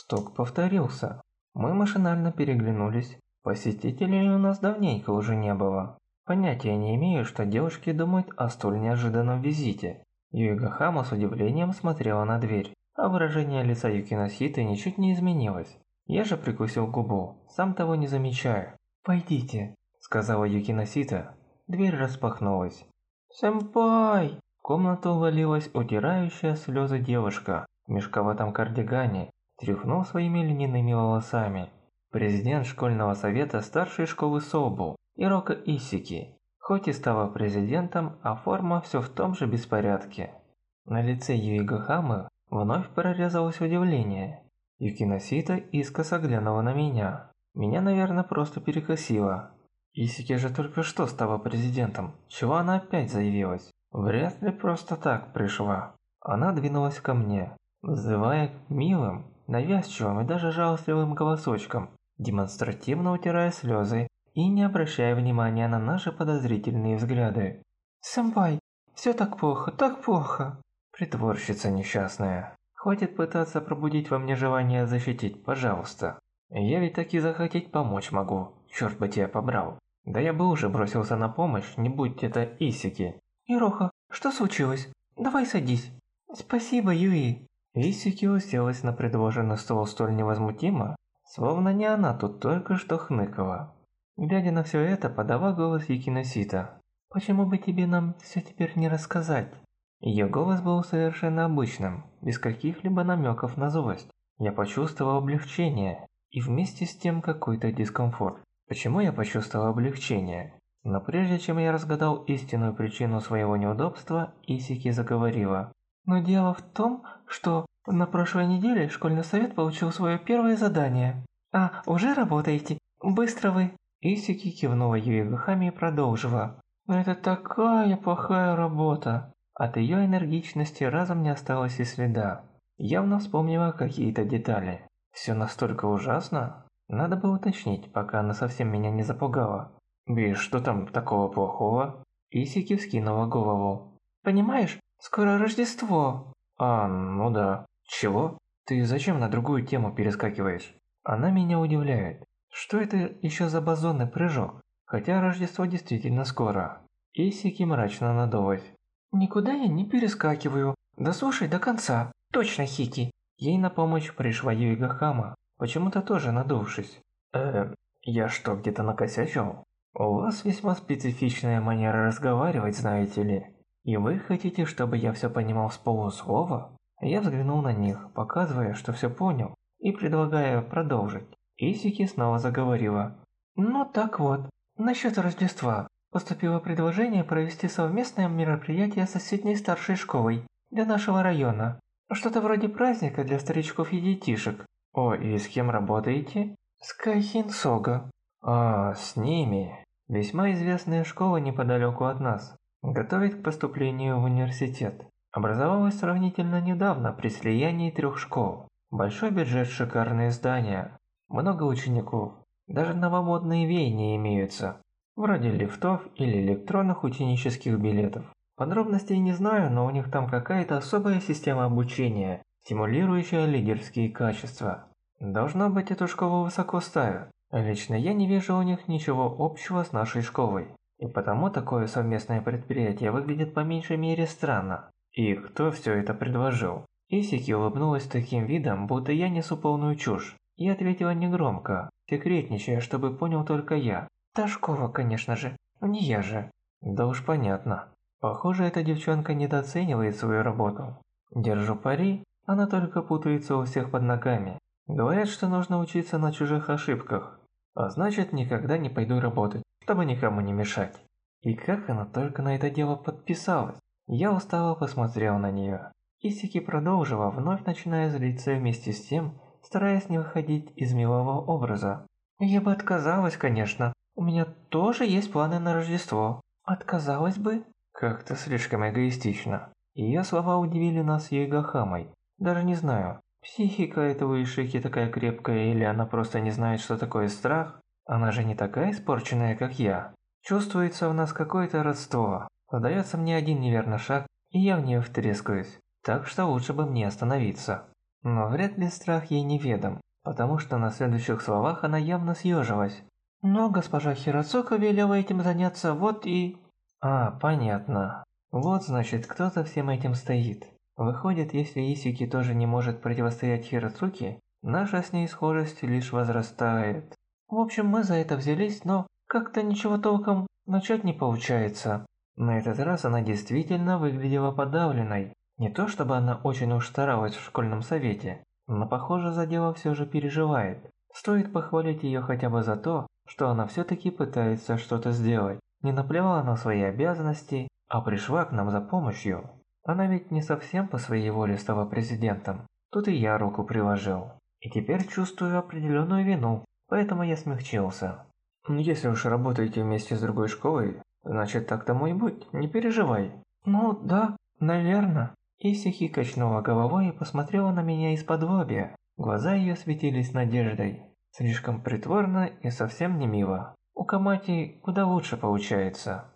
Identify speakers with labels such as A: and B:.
A: Стук повторился. Мы машинально переглянулись. Посетителей у нас давненько уже не было. Понятия не имею, что девушки думают о столь неожиданном визите. Юига Хама с удивлением смотрела на дверь, а выражение лица Юкиноситы ничуть не изменилось. Я же прикусил губу, сам того не замечая. «Пойдите», – сказала Юкиносита. Дверь распахнулась. «Сэмпай!» В комнату увалилась утирающая слезы девушка в мешковатом кардигане, тряхнув своими льняными волосами. Президент школьного совета старшей школы Собу, Ирока Исики, хоть и стала президентом, а форма все в том же беспорядке. На лице Юига Хамы вновь прорезалось удивление. Юкиносита искоса глянула на меня. Меня, наверное, просто перекосило. Исики же только что стала президентом. Чего она опять заявилась? Вряд ли просто так пришла. Она двинулась ко мне, взывая милым, навязчивым и даже жалостливым голосочком, демонстративно утирая слезы и не обращая внимания на наши подозрительные взгляды. «Сэмпай, все так плохо, так плохо!» Притворщица несчастная. Хватит пытаться пробудить во мне желание защитить, пожалуйста. Я ведь таки захотеть помочь могу, черт бы тебя побрал. Да я бы уже бросился на помощь, не будь это Исики. Ироха, что случилось? Давай садись. Спасибо, Юи. Исики уселась на предложенный стол столь невозмутимо, словно не она тут только что хныкала. Глядя на все это, подала голос Юкиносита. «Почему бы тебе нам все теперь не рассказать?» Ее голос был совершенно обычным, без каких-либо намеков на злость. Я почувствовал облегчение и вместе с тем какой-то дискомфорт. Почему я почувствовал облегчение? Но прежде чем я разгадал истинную причину своего неудобства, Исики заговорила. Но дело в том, что на прошлой неделе школьный совет получил свое первое задание. А, уже работаете? Быстро вы. Исики кивнула Юигахами и продолжила. Но это такая плохая работа. От ее энергичности разом не осталось и следа. Явно вспомнила какие-то детали. Все настолько ужасно? Надо было уточнить, пока она совсем меня не запугала. «И что там такого плохого?» Исики вскинула голову. «Понимаешь, скоро Рождество!» «А, ну да. Чего? Ты зачем на другую тему перескакиваешь?» Она меня удивляет. Что это еще за базонный прыжок? Хотя Рождество действительно скоро. Исики мрачно надулась. «Никуда я не перескакиваю. Дослушай до конца. Точно, Хики!» Ей на помощь пришла Юига Хама почему-то тоже надувшись. «Э, я что, где-то накосячил? У вас весьма специфичная манера разговаривать, знаете ли. И вы хотите, чтобы я все понимал с полуслова?» Я взглянул на них, показывая, что все понял, и предлагая продолжить. Исики снова заговорила. «Ну так вот, насчет Рождества. Поступило предложение провести совместное мероприятие с соседней старшей школой для нашего района. Что-то вроде праздника для старичков и детишек. О, и с кем работаете? С Кайхин Сога. А, с ними. Весьма известная школа неподалеку от нас. Готовит к поступлению в университет. Образовалась сравнительно недавно при слиянии трех школ. Большой бюджет, шикарные здания, много учеников. Даже новомодные веяния имеются, вроде лифтов или электронных ученических билетов. Подробностей не знаю, но у них там какая-то особая система обучения, стимулирующая лидерские качества. Должно быть, эту школу высоко ставят. Лично я не вижу у них ничего общего с нашей школой. И потому такое совместное предприятие выглядит по меньшей мере странно. И кто все это предложил? Исики улыбнулась таким видом, будто я несу полную чушь. И ответила негромко, секретничая, чтобы понял только я. Ташкова, конечно же, не я же. Да уж понятно. Похоже, эта девчонка недооценивает свою работу. Держу пари, она только путается у всех под ногами. Говорят, что нужно учиться на чужих ошибках, а значит никогда не пойду работать, чтобы никому не мешать. И как она только на это дело подписалась? Я устало посмотрел на нее. Исики продолжила, вновь начиная злиться вместе с тем, стараясь не выходить из милого образа. «Я бы отказалась, конечно. У меня тоже есть планы на Рождество. Отказалась бы?» Как-то слишком эгоистично. Ее слова удивили нас Юйгахамой. Даже не знаю, Психика этого Ишики такая крепкая или она просто не знает, что такое страх? Она же не такая испорченная, как я. Чувствуется у нас какое-то родство. Подается мне один неверный шаг, и я в нее втрескаюсь. Так что лучше бы мне остановиться. Но вряд ли страх ей неведом, потому что на следующих словах она явно съежилась. «Но госпожа Хироцука велела этим заняться, вот и...» «А, понятно. Вот значит, кто за всем этим стоит. Выходит, если Исики тоже не может противостоять Хироцуке, наша с ней схожесть лишь возрастает. В общем, мы за это взялись, но как-то ничего толком начать не получается». На этот раз она действительно выглядела подавленной. Не то чтобы она очень уж старалась в школьном совете, но похоже за дело все же переживает. Стоит похвалить ее хотя бы за то, что она все-таки пытается что-то сделать. Не наплевала на свои обязанности, а пришла к нам за помощью. Она ведь не совсем по своей воле стала президентом. Тут и я руку приложил. И теперь чувствую определенную вину, поэтому я смягчился. Если уж работаете вместе с другой школой, значит так тому и быть, не переживай. Ну да, наверное. Исихи качнула головой и посмотрела на меня из-под лобья. Глаза ее светились надеждой. Слишком притворно и совсем не мило. У Камати куда лучше получается.